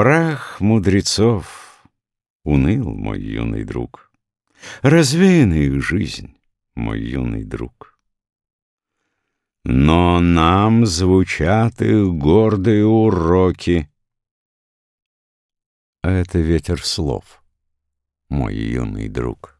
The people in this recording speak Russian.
Прах мудрецов уныл, мой юный друг. Развеяна их жизнь, мой юный друг. Но нам звучат их гордые уроки. А это ветер слов, мой юный друг.